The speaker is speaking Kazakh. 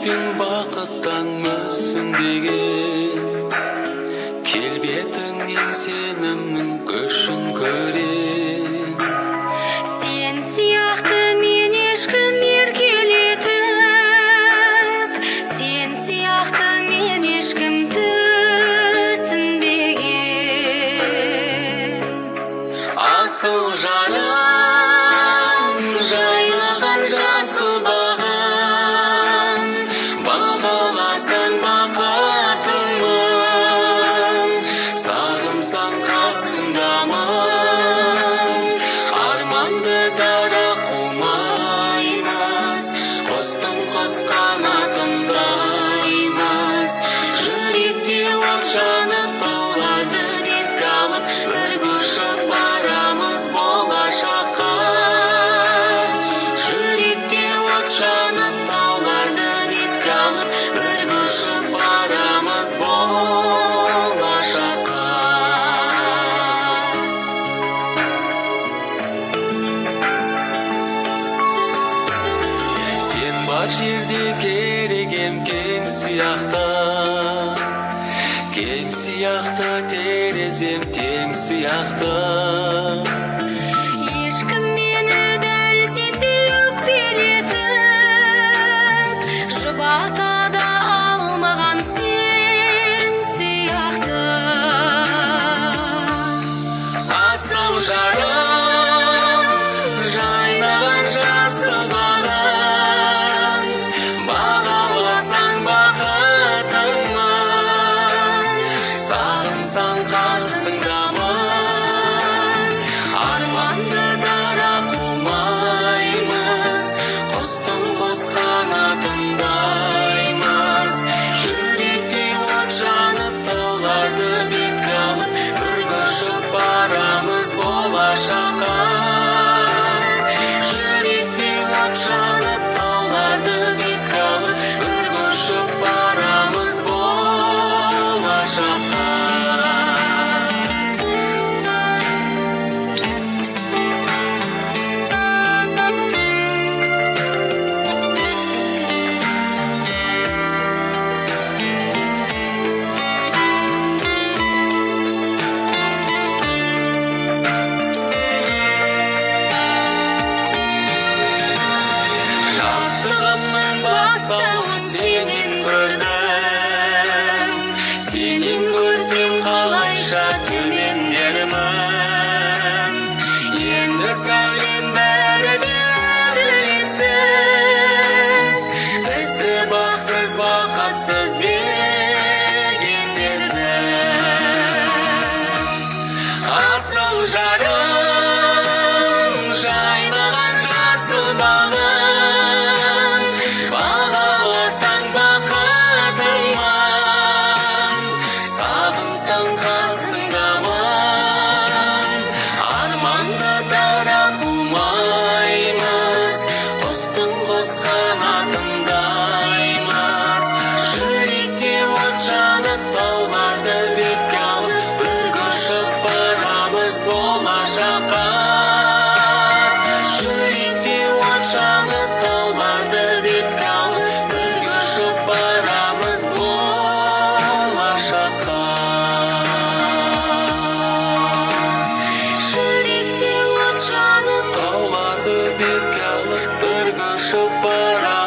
пен бақыттан мүсіндеген келбетіңнен сенімнің күшін көрем сен сияқты мен ешкім еркелетіп сен сияқты мен ешкім түсінбеген асыл жаным жерде керек ем кең сияқты кең сияқты терезем тең сияқты ешкім мені дәл сендей өкпелетіп жұбатып шаққан жүректе от жанып тауларды бетке алып бірге ұшып барамыз болашаққа жүректе от жанып тауларды бетке алып бірге ұшып барамыз